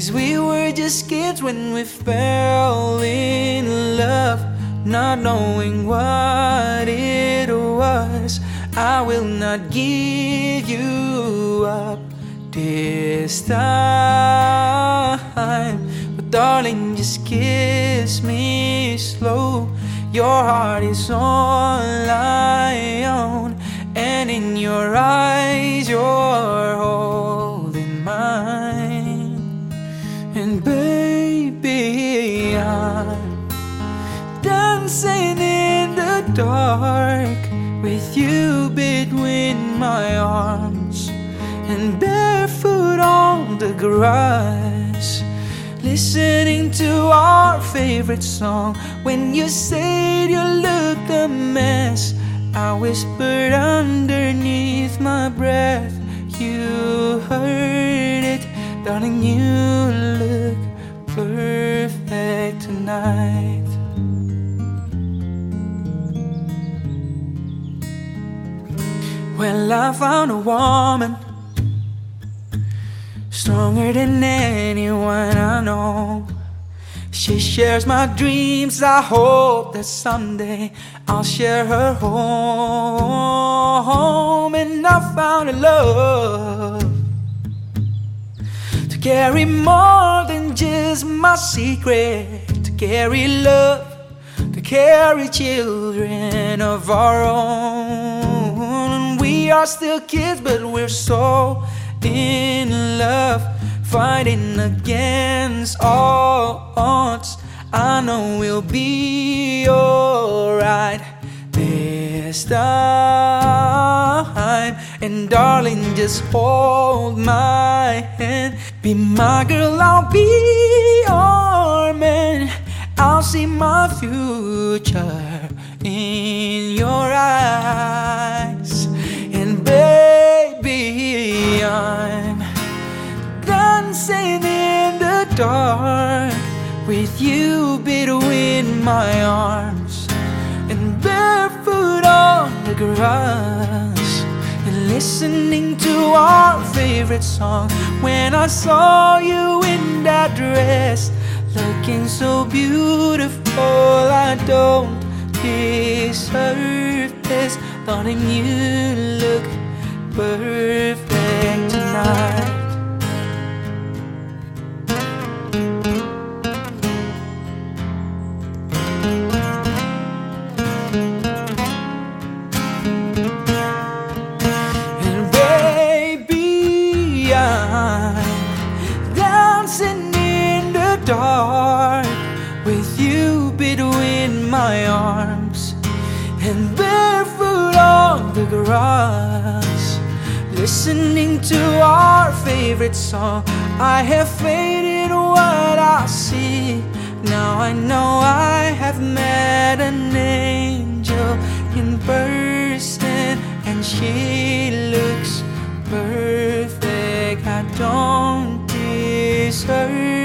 Cause we were just kids when we fell in love, not knowing what it was. I will not give you up this time. But darling, just kiss me slow. Your heart is all I own, and in your eyes, Dancing in the dark with you between my arms and barefoot on the grass. Listening to our favorite song when you said you looked a mess. I whispered underneath my breath, You heard it, darling. You Well, I found a woman stronger than anyone I know. She shares my dreams. I hope that someday I'll share her home. And I found a love to carry more than just my secret, to carry love, to carry children of our own. We are still kids, but we're so in love, fighting against all odds. I know we'll be alright this time. And darling, just hold my hand. Be my girl, I'll be your man. I'll see my future in dancing in the dark with you between my arms and barefoot on the grass and listening to our favorite song. When I saw you in that dress looking so beautiful I don't deserve this darling you look perfect And baby, I'm dancing in the dark with you between my arms and barefoot on the grass, listening to our favorite song. I have faded what I see. Now I know I have met an angel in person, and she looks perfect. I don't deserve